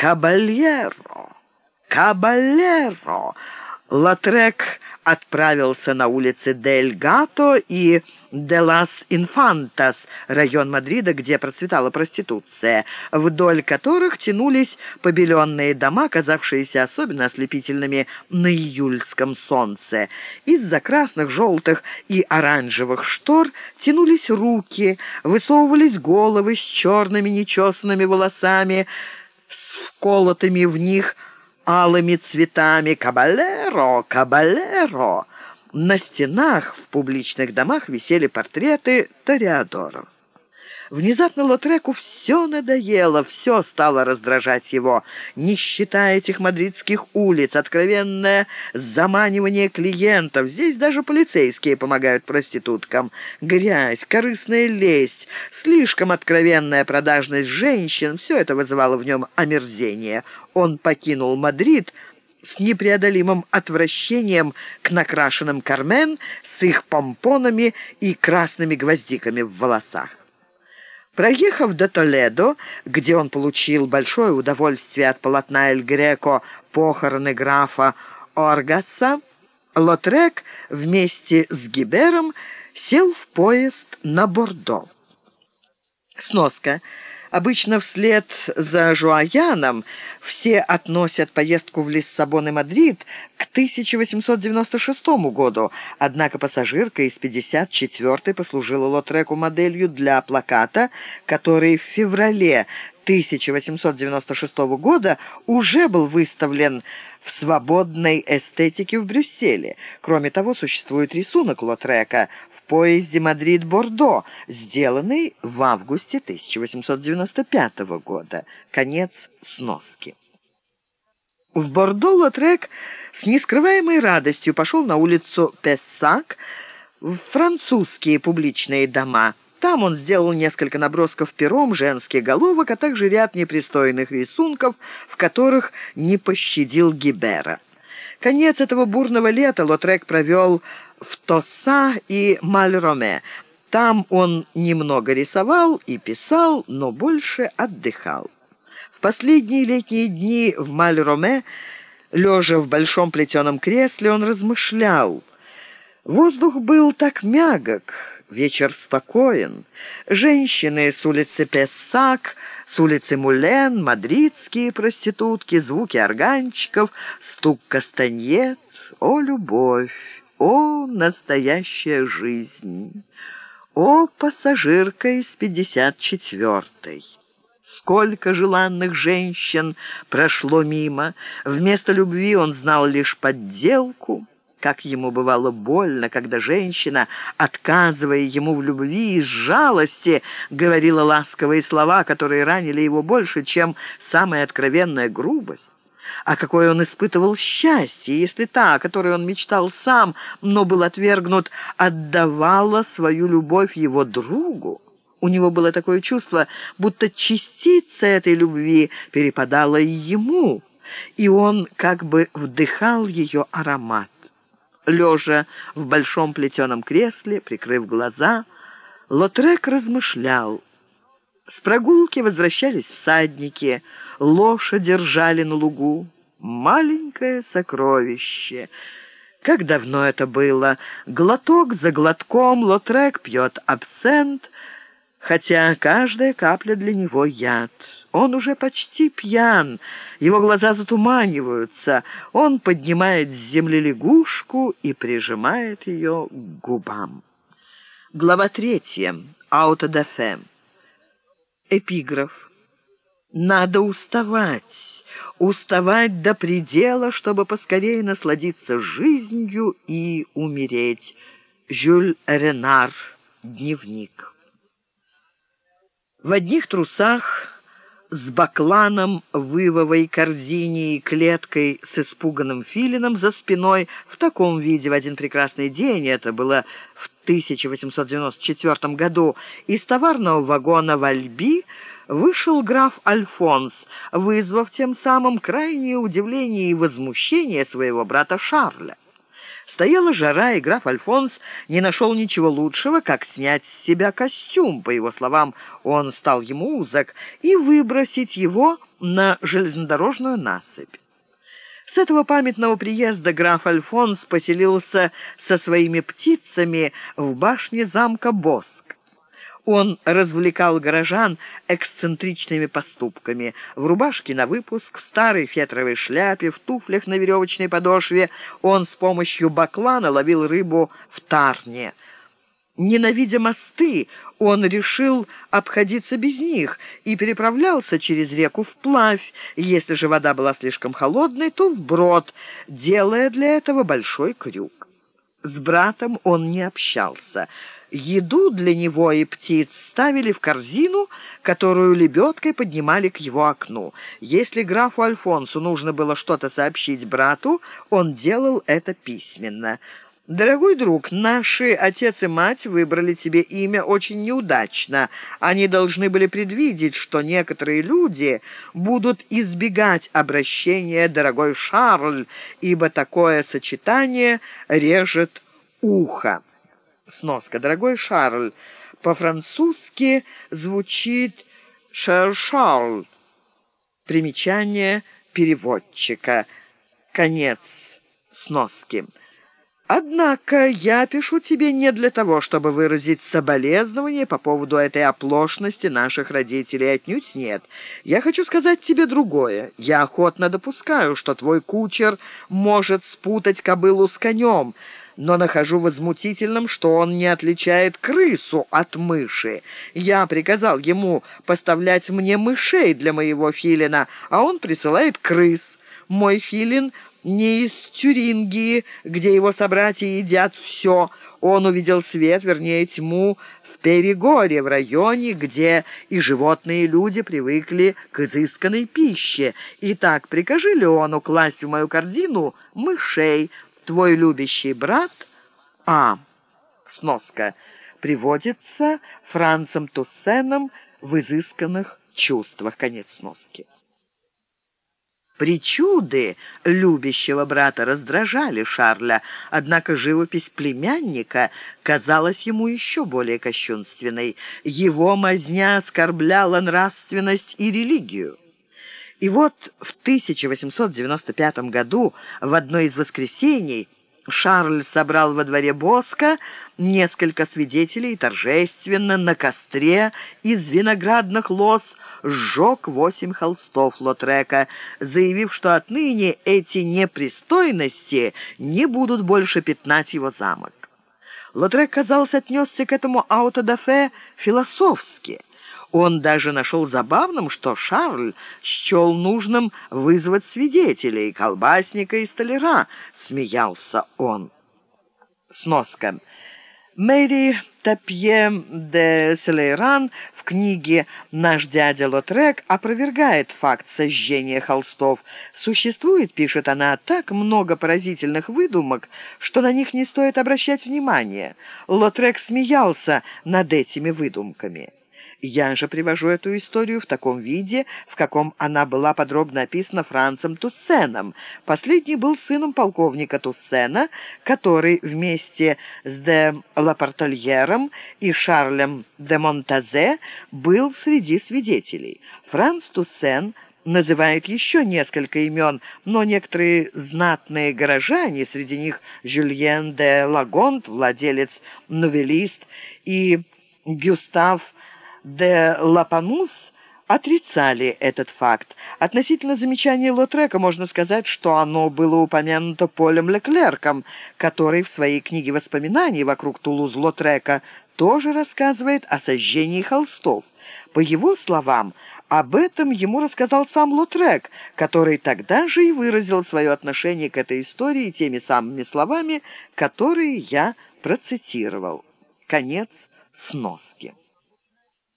«Кабальеро! Кабальеро!» Латрек отправился на улицы Дель Гато и Де Лас Инфантас, район Мадрида, где процветала проституция, вдоль которых тянулись побеленные дома, казавшиеся особенно ослепительными на июльском солнце. Из-за красных, желтых и оранжевых штор тянулись руки, высовывались головы с черными нечесанными волосами, с вколотыми в них алыми цветами «Кабалеро! Кабалеро!». На стенах в публичных домах висели портреты тореадоров. Внезапно Лотреку все надоело, все стало раздражать его. Не считая этих мадридских улиц, откровенное заманивание клиентов. Здесь даже полицейские помогают проституткам. Грязь, корыстная лесть, слишком откровенная продажность женщин — все это вызывало в нем омерзение. Он покинул Мадрид с непреодолимым отвращением к накрашенным Кармен с их помпонами и красными гвоздиками в волосах. Проехав до Толедо, где он получил большое удовольствие от полотна Эль Греко «Похороны графа Оргаса», Лотрек вместе с Гибером сел в поезд на Бордо. Сноска. Обычно вслед за Жуаяном все относят поездку в Лиссабон и Мадрид к 1896 году, однако пассажирка из 54-й послужила Лотреку моделью для плаката, который в феврале 1896 года уже был выставлен в свободной эстетике в Брюсселе. Кроме того, существует рисунок Лотрека поезде Мадрид-Бордо, сделанный в августе 1895 года. Конец сноски. В Бордо Лотрек с нескрываемой радостью пошел на улицу Пессак в французские публичные дома – там он сделал несколько набросков пером женских головок, а также ряд непристойных рисунков, в которых не пощадил Гибера. Конец этого бурного лета Лотрек провел в Тоса и Мальроме. Там он немного рисовал и писал, но больше отдыхал. В последние летние дни в Мальроме, лежа в большом плетеном кресле, он размышлял. Воздух был так мягок, Вечер спокоен. Женщины с улицы Пессак, с улицы Мулен, мадридские проститутки, звуки органчиков, стук кастаньет. О, любовь! О, настоящая жизнь! О, пассажирка из пятьдесят четвертой! Сколько желанных женщин прошло мимо. Вместо любви он знал лишь подделку — как ему бывало больно, когда женщина, отказывая ему в любви из жалости, говорила ласковые слова, которые ранили его больше, чем самая откровенная грубость. А какое он испытывал счастье, если та, о которой он мечтал сам, но был отвергнут, отдавала свою любовь его другу. У него было такое чувство, будто частица этой любви перепадала ему, и он как бы вдыхал ее аромат лежа в большом плетеном кресле, прикрыв глаза, Лотрек размышлял. С прогулки возвращались всадники, лошади держали на лугу. Маленькое сокровище. Как давно это было? Глоток за глотком Лотрек пьет абсент, хотя каждая капля для него яд. Он уже почти пьян, его глаза затуманиваются. Он поднимает с земли лягушку и прижимает ее к губам. Глава третья. Аутодафе. Эпиграф. Надо уставать, уставать до предела, чтобы поскорее насладиться жизнью и умереть. Жюль Ренар. Дневник. В одних трусах с бакланом в ивовой корзине и клеткой с испуганным филином за спиной в таком виде в один прекрасный день, это было в 1894 году, из товарного вагона в Альби вышел граф Альфонс, вызвав тем самым крайнее удивление и возмущение своего брата Шарля. Стояла жара, и граф Альфонс не нашел ничего лучшего, как снять с себя костюм. По его словам, он стал ему узок, и выбросить его на железнодорожную насыпь. С этого памятного приезда граф Альфонс поселился со своими птицами в башне замка Боск. Он развлекал горожан эксцентричными поступками. В рубашке на выпуск, в старой фетровой шляпе, в туфлях на веревочной подошве он с помощью баклана ловил рыбу в тарне. Ненавидя мосты, он решил обходиться без них и переправлялся через реку вплавь. Если же вода была слишком холодной, то вброд, делая для этого большой крюк. С братом он не общался. Еду для него и птиц ставили в корзину, которую лебедкой поднимали к его окну. Если графу Альфонсу нужно было что-то сообщить брату, он делал это письменно. «Дорогой друг, наши отец и мать выбрали тебе имя очень неудачно. Они должны были предвидеть, что некоторые люди будут избегать обращения «дорогой Шарль», ибо такое сочетание режет ухо. Сноска. Дорогой Шарль, по-французски звучит «Шер Шарль». Примечание переводчика. Конец сноски. Однако я пишу тебе не для того, чтобы выразить соболезнование по поводу этой оплошности наших родителей. Отнюдь нет. Я хочу сказать тебе другое. Я охотно допускаю, что твой кучер может спутать кобылу с конем, но нахожу возмутительным, что он не отличает крысу от мыши. Я приказал ему поставлять мне мышей для моего филина, а он присылает крыс. Мой филин не из Тюрингии, где его собратья едят все. Он увидел свет, вернее, тьму, в Перегоре, в районе, где и животные, и люди привыкли к изысканной пище. Итак, прикажи Леону класть в мою корзину мышей. Твой любящий брат А. Сноска. Приводится Францем Туссеном в изысканных чувствах. Конец сноски. Причуды любящего брата раздражали Шарля, однако живопись племянника казалась ему еще более кощунственной. Его мазня оскорбляла нравственность и религию. И вот в 1895 году, в одно из воскресений, Шарль собрал во дворе Боска несколько свидетелей торжественно на костре из виноградных лоз сжег восемь холстов Лотрека, заявив, что отныне эти непристойности не будут больше пятнать его замок. Лотрек, казалось, отнесся к этому аутодафе философски – он даже нашел забавным, что Шарль счел нужным вызвать свидетелей, колбасника и столяра. Смеялся он. Сноска. Мэри Тапье де Селейран в книге «Наш дядя Лотрек» опровергает факт сожжения холстов. Существует, пишет она, так много поразительных выдумок, что на них не стоит обращать внимания. Лотрек смеялся над этими выдумками. Я же привожу эту историю в таком виде, в каком она была подробно описана Францем Туссеном. Последний был сыном полковника Туссена, который вместе с де Лапартольером и Шарлем де Монтазе был среди свидетелей. Франц Туссен называет еще несколько имен, но некоторые знатные горожане, среди них Жюльен де Лагонт, владелец «Новелист», и Гюстав де Лапанус отрицали этот факт. Относительно замечания Лотрека можно сказать, что оно было упомянуто Полем Леклерком, который в своей книге воспоминаний вокруг Тулуз-Лотрека тоже рассказывает о сожжении холстов. По его словам, об этом ему рассказал сам Лотрек, который тогда же и выразил свое отношение к этой истории теми самыми словами, которые я процитировал. Конец сноски.